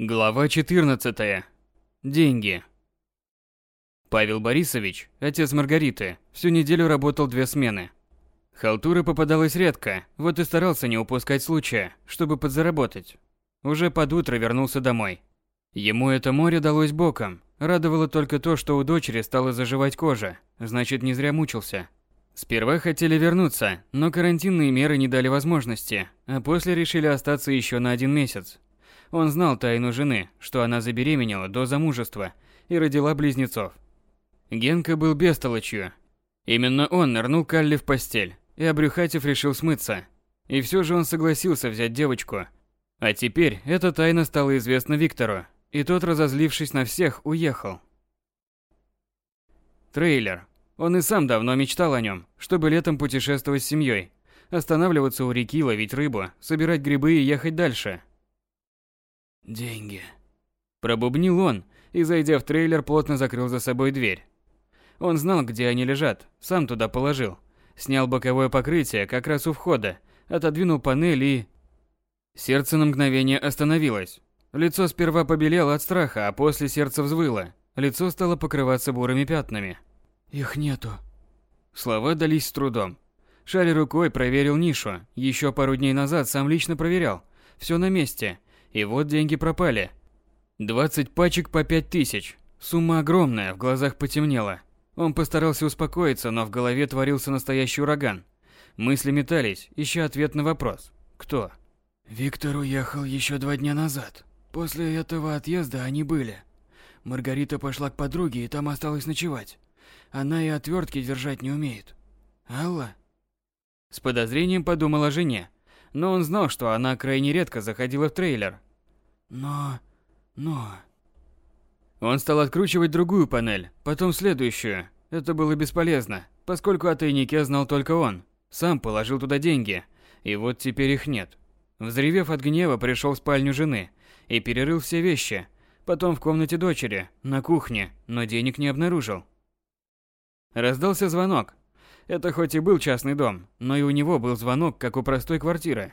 Глава 14. Деньги. Павел Борисович, отец Маргариты, всю неделю работал две смены. Халтура попадалась редко, вот и старался не упускать случая, чтобы подзаработать. Уже под утро вернулся домой. Ему это море далось боком. Радовало только то, что у дочери стала заживать кожа, значит, не зря мучился. Сперва хотели вернуться, но карантинные меры не дали возможности, а после решили остаться еще на один месяц. Он знал тайну жены, что она забеременела до замужества и родила близнецов. Генка был бестолочью. Именно он нырнул Калли в постель, и Обрюхатев решил смыться. И все же он согласился взять девочку. А теперь эта тайна стала известна Виктору, и тот, разозлившись на всех, уехал. Трейлер. Он и сам давно мечтал о нем, чтобы летом путешествовать с семьей, останавливаться у реки, ловить рыбу, собирать грибы и ехать дальше – Деньги. Пробубнил он и, зайдя в трейлер, плотно закрыл за собой дверь. Он знал, где они лежат, сам туда положил. Снял боковое покрытие как раз у входа, отодвинул панель и... Сердце на мгновение остановилось. Лицо сперва побелело от страха, а после сердце взвыло. Лицо стало покрываться бурыми пятнами. «Их нету». Слова дались с трудом. Шаря рукой проверил нишу. Еще пару дней назад сам лично проверял. Все на месте. И вот деньги пропали. 20 пачек по 5 тысяч. Сумма огромная, в глазах потемнело. Он постарался успокоиться, но в голове творился настоящий ураган. Мысли метались, ища ответ на вопрос. Кто? Виктор уехал еще два дня назад. После этого отъезда они были. Маргарита пошла к подруге и там осталась ночевать. Она и отвертки держать не умеет. Алла? С подозрением подумал о жене но он знал, что она крайне редко заходила в трейлер. Но... но... Он стал откручивать другую панель, потом следующую. Это было бесполезно, поскольку о тайнике знал только он. Сам положил туда деньги, и вот теперь их нет. Взревев от гнева, пришел в спальню жены и перерыл все вещи. Потом в комнате дочери, на кухне, но денег не обнаружил. Раздался звонок. Это хоть и был частный дом, но и у него был звонок, как у простой квартиры.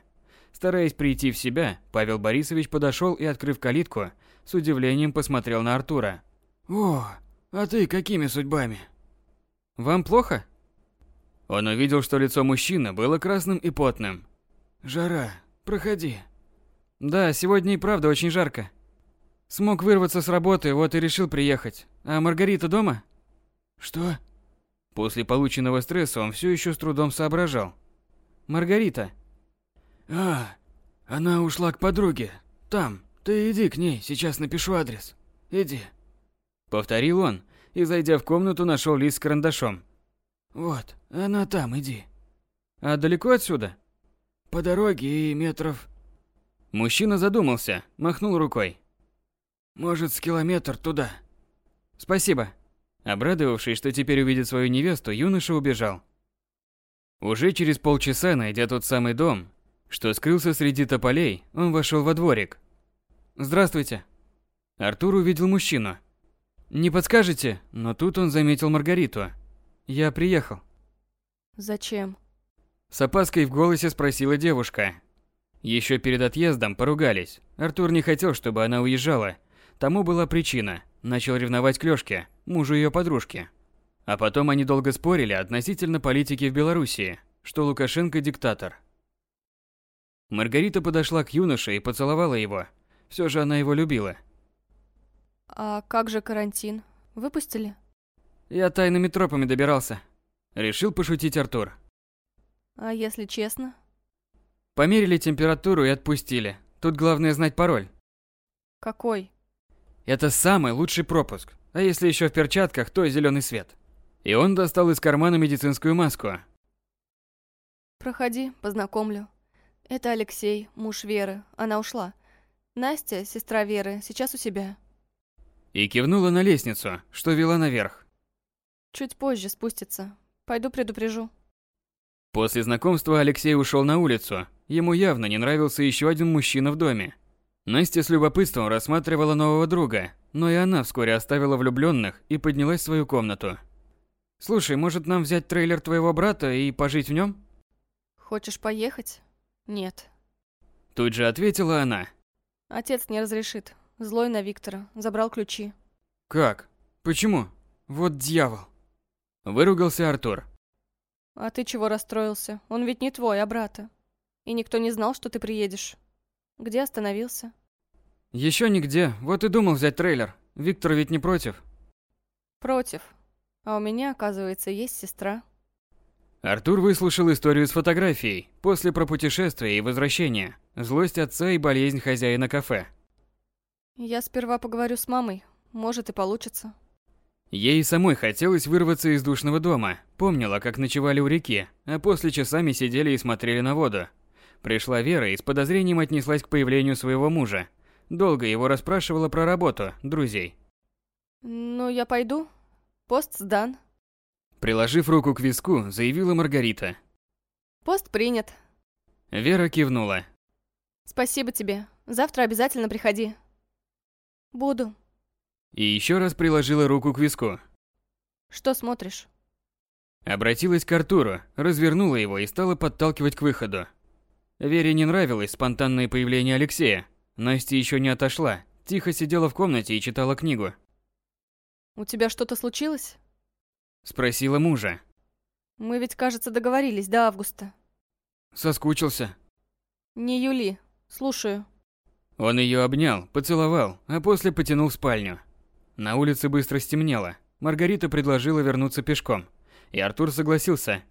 Стараясь прийти в себя, Павел Борисович подошел и, открыв калитку, с удивлением посмотрел на Артура. «О, а ты какими судьбами?» «Вам плохо?» Он увидел, что лицо мужчины было красным и потным. «Жара, проходи». «Да, сегодня и правда очень жарко. Смог вырваться с работы, вот и решил приехать. А Маргарита дома?» «Что?» После полученного стресса он все еще с трудом соображал. Маргарита. А, она ушла к подруге. Там. Ты иди к ней, сейчас напишу адрес. Иди. Повторил он и, зайдя в комнату, нашел лист с карандашом. Вот, она там, иди. А далеко отсюда? По дороге и метров... Мужчина задумался, махнул рукой. Может, с километр туда. Спасибо. Обрадовавшись, что теперь увидит свою невесту, юноша убежал. Уже через полчаса, найдя тот самый дом, что скрылся среди тополей, он вошел во дворик. «Здравствуйте». Артур увидел мужчину. «Не подскажете?» Но тут он заметил Маргариту. «Я приехал». «Зачем?» С опаской в голосе спросила девушка. Еще перед отъездом поругались. Артур не хотел, чтобы она уезжала. Тому была причина – начал ревновать к Лёшке, мужу её подружки. А потом они долго спорили относительно политики в Белоруссии, что Лукашенко диктатор. Маргарита подошла к юноше и поцеловала его. Всё же она его любила. А как же карантин? Выпустили? Я тайными тропами добирался. Решил пошутить Артур. А если честно? Померили температуру и отпустили. Тут главное знать пароль. Какой? Это самый лучший пропуск. А если еще в перчатках, то зеленый свет. И он достал из кармана медицинскую маску. Проходи, познакомлю. Это Алексей, муж Веры. Она ушла. Настя, сестра Веры, сейчас у себя. И кивнула на лестницу, что вела наверх. Чуть позже спустится. Пойду предупрежу. После знакомства Алексей ушел на улицу. Ему явно не нравился еще один мужчина в доме. Настя с любопытством рассматривала нового друга, но и она вскоре оставила влюбленных и поднялась в свою комнату. «Слушай, может нам взять трейлер твоего брата и пожить в нем? «Хочешь поехать?» «Нет». Тут же ответила она. «Отец не разрешит. Злой на Виктора. Забрал ключи. Как? Почему? Вот дьявол. Выругался Артур. А ты чего расстроился? Он ведь не твой, а брата. И никто не знал, что ты приедешь. Где остановился? Еще нигде. Вот и думал взять трейлер. Виктор ведь не против. Против. А у меня, оказывается, есть сестра. Артур выслушал историю с фотографией, после про путешествие и возвращение, злость отца и болезнь хозяина кафе. Я сперва поговорю с мамой, может и получится. Ей самой хотелось вырваться из душного дома, помнила, как ночевали у реки, а после часами сидели и смотрели на воду. Пришла Вера и с подозрением отнеслась к появлению своего мужа. Долго его расспрашивала про работу, друзей. Ну, я пойду. Пост сдан. Приложив руку к виску, заявила Маргарита. Пост принят. Вера кивнула. Спасибо тебе. Завтра обязательно приходи. Буду. И еще раз приложила руку к виску. Что смотришь? Обратилась к Артуру, развернула его и стала подталкивать к выходу. Вере не нравилось спонтанное появление Алексея. Настя еще не отошла, тихо сидела в комнате и читала книгу. У тебя что-то случилось? Спросила мужа. Мы ведь, кажется, договорились до августа. Соскучился. Не Юли. Слушаю. Он ее обнял, поцеловал, а после потянул в спальню. На улице быстро стемнело. Маргарита предложила вернуться пешком. И Артур согласился.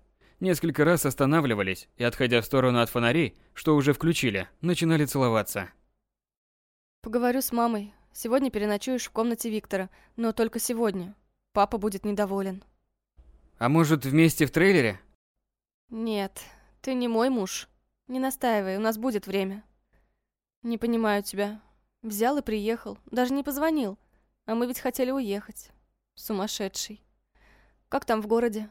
Несколько раз останавливались и, отходя в сторону от фонарей, что уже включили, начинали целоваться. Поговорю с мамой. Сегодня переночуешь в комнате Виктора, но только сегодня. Папа будет недоволен. А может, вместе в трейлере? Нет, ты не мой муж. Не настаивай, у нас будет время. Не понимаю тебя. Взял и приехал, даже не позвонил. А мы ведь хотели уехать. Сумасшедший. Как там в городе?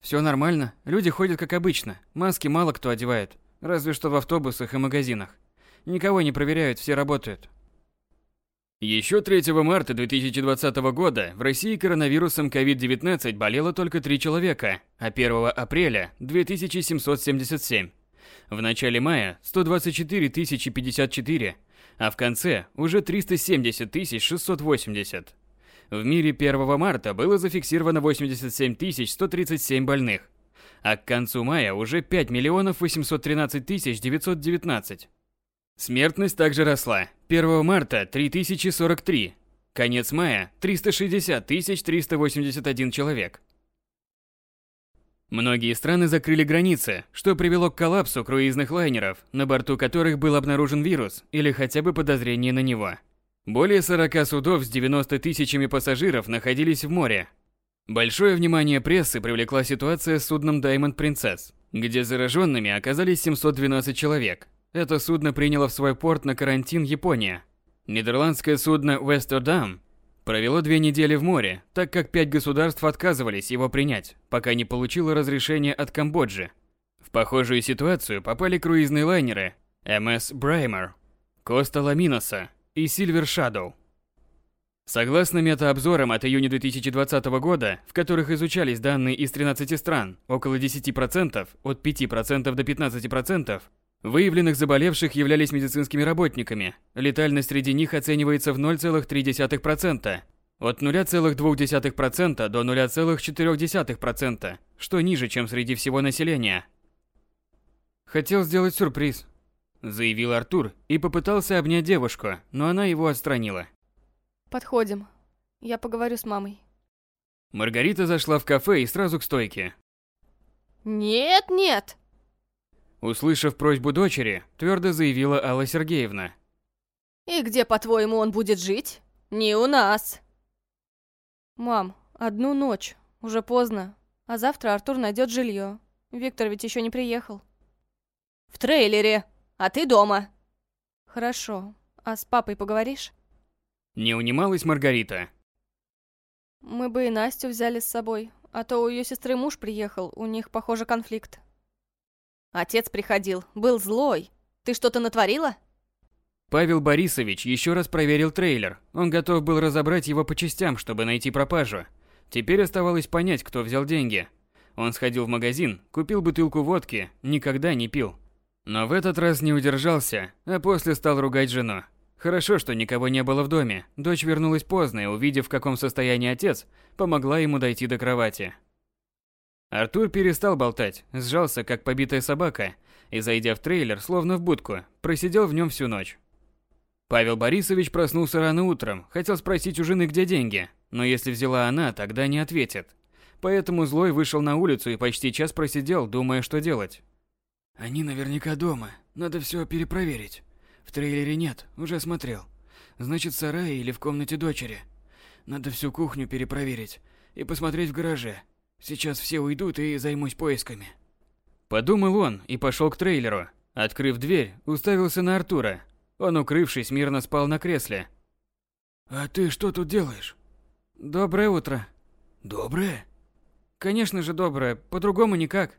Все нормально. Люди ходят как обычно. Маски мало кто одевает. Разве что в автобусах и магазинах. Никого не проверяют, все работают. Еще 3 марта 2020 года в России коронавирусом COVID-19 болело только 3 человека, а 1 апреля – 2777. В начале мая – 124 054, а в конце – уже 370 680. В мире 1 марта было зафиксировано 87 137 больных, а к концу мая уже 5 миллионов 813 919. Смертность также росла. 1 марта 3043. Конец мая 360 381 человек. Многие страны закрыли границы, что привело к коллапсу круизных лайнеров, на борту которых был обнаружен вирус или хотя бы подозрение на него. Более 40 судов с 90 тысячами пассажиров находились в море. Большое внимание прессы привлекла ситуация с судном Diamond Princess, где зараженными оказались 712 человек, это судно приняло в свой порт на карантин Япония. Нидерландское судно Вестердам провело две недели в море, так как пять государств отказывались его принять, пока не получило разрешение от Камбоджи. В похожую ситуацию попали круизные лайнеры МС Браймер, Коста Ламиноса и Сильвер Shadow. Согласно метаобзорам от июня 2020 года, в которых изучались данные из 13 стран, около 10%, от 5% до 15%, Выявленных заболевших являлись медицинскими работниками. Летальность среди них оценивается в 0,3%, от 0,2% до 0,4%, что ниже, чем среди всего населения. «Хотел сделать сюрприз», – заявил Артур и попытался обнять девушку, но она его отстранила. «Подходим. Я поговорю с мамой». Маргарита зашла в кафе и сразу к стойке. «Нет, нет!» Услышав просьбу дочери, твердо заявила Алла Сергеевна. «И где, по-твоему, он будет жить? Не у нас!» «Мам, одну ночь. Уже поздно. А завтра Артур найдет жилье. Виктор ведь еще не приехал». «В трейлере. А ты дома». «Хорошо. А с папой поговоришь?» Не унималась Маргарита. «Мы бы и Настю взяли с собой. А то у ее сестры муж приехал. У них, похоже, конфликт». Отец приходил, был злой. Ты что-то натворила? Павел Борисович еще раз проверил трейлер. Он готов был разобрать его по частям, чтобы найти пропажу. Теперь оставалось понять, кто взял деньги. Он сходил в магазин, купил бутылку водки, никогда не пил. Но в этот раз не удержался, а после стал ругать жену. Хорошо, что никого не было в доме. Дочь вернулась поздно и, увидев, в каком состоянии отец, помогла ему дойти до кровати. Артур перестал болтать, сжался, как побитая собака, и, зайдя в трейлер, словно в будку, просидел в нем всю ночь. Павел Борисович проснулся рано утром, хотел спросить у жены, где деньги, но если взяла она, тогда не ответит. Поэтому злой вышел на улицу и почти час просидел, думая, что делать. Они наверняка дома, надо все перепроверить. В трейлере нет, уже смотрел. Значит, в сарае или в комнате дочери. Надо всю кухню перепроверить и посмотреть в гараже. Сейчас все уйдут и займусь поисками. Подумал он и пошел к трейлеру. Открыв дверь, уставился на Артура. Он, укрывшись, мирно спал на кресле. «А ты что тут делаешь?» «Доброе утро». «Доброе?» «Конечно же доброе, по-другому никак».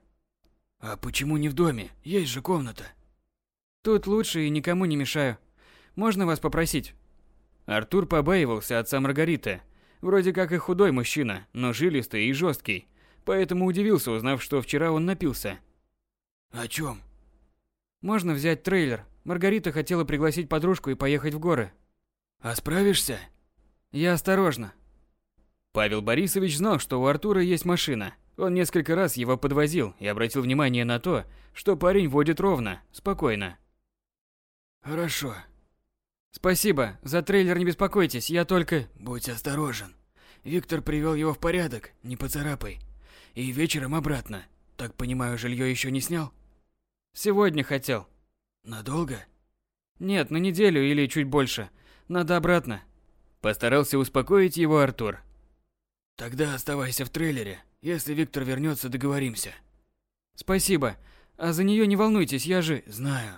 «А почему не в доме? Есть же комната». Тут лучше и никому не мешаю. Можно вас попросить? Артур побаивался отца Маргариты. Вроде как и худой мужчина, но жилистый и жесткий. Поэтому удивился, узнав, что вчера он напился. О чем? Можно взять трейлер. Маргарита хотела пригласить подружку и поехать в горы. А справишься? Я осторожно. Павел Борисович знал, что у Артура есть машина. Он несколько раз его подвозил и обратил внимание на то, что парень водит ровно, спокойно. Хорошо. Спасибо. За трейлер не беспокойтесь, я только... Будь осторожен. Виктор привел его в порядок, не поцарапай. И вечером обратно. Так понимаю, жилье еще не снял? Сегодня хотел. Надолго? Нет, на неделю или чуть больше. Надо обратно. Постарался успокоить его Артур. Тогда оставайся в трейлере. Если Виктор вернется, договоримся. Спасибо. А за нее не волнуйтесь, я же... Знаю.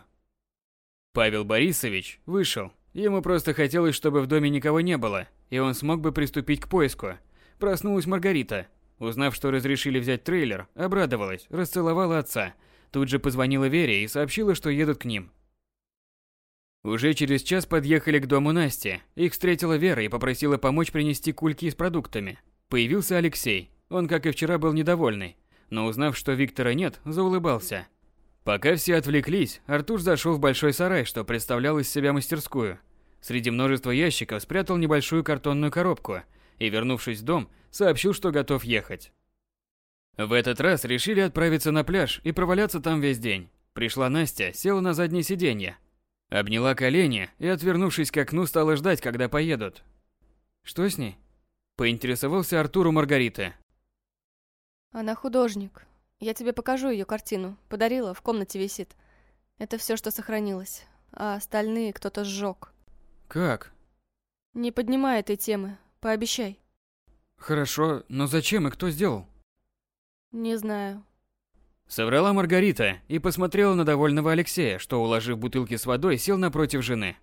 Павел Борисович вышел. Ему просто хотелось, чтобы в доме никого не было, и он смог бы приступить к поиску. Проснулась Маргарита. Узнав, что разрешили взять трейлер, обрадовалась, расцеловала отца. Тут же позвонила Вере и сообщила, что едут к ним. Уже через час подъехали к дому Насти. Их встретила Вера и попросила помочь принести кульки с продуктами. Появился Алексей. Он, как и вчера, был недовольный, но узнав, что Виктора нет, заулыбался. Пока все отвлеклись, Артур зашел в большой сарай, что представлял из себя мастерскую. Среди множества ящиков спрятал небольшую картонную коробку и, вернувшись в дом, сообщил, что готов ехать. В этот раз решили отправиться на пляж и проваляться там весь день. Пришла Настя, села на заднее сиденье, обняла колени и, отвернувшись к окну, стала ждать, когда поедут. Что с ней? Поинтересовался Артур у Маргариты. Она художник, я тебе покажу ее картину. Подарила, в комнате висит. Это все, что сохранилось. А остальные кто-то сжег. Как? Не поднимай этой темы. Пообещай. Хорошо, но зачем и кто сделал? Не знаю. Соврала Маргарита и посмотрела на довольного Алексея, что, уложив бутылки с водой, сел напротив жены.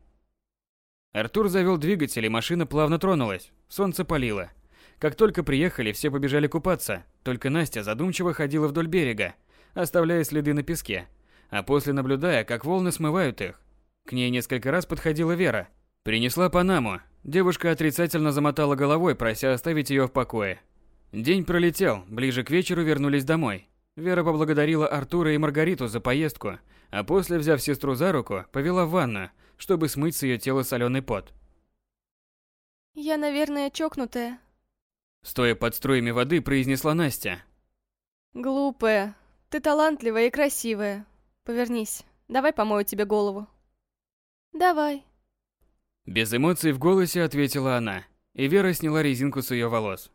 Артур завел двигатель, и машина плавно тронулась. Солнце палило. Как только приехали, все побежали купаться. Только Настя задумчиво ходила вдоль берега, оставляя следы на песке, а после наблюдая, как волны смывают их. К ней несколько раз подходила Вера. Принесла Панаму. Девушка отрицательно замотала головой, прося оставить ее в покое. День пролетел, ближе к вечеру вернулись домой. Вера поблагодарила Артура и Маргариту за поездку, а после, взяв сестру за руку, повела в ванну, чтобы смыть с ее тела соленый пот. «Я, наверное, чокнутая», Стоя под струями воды, произнесла Настя. Глупая. Ты талантливая и красивая. Повернись. Давай помою тебе голову. Давай. Без эмоций в голосе ответила она, и Вера сняла резинку с ее волос.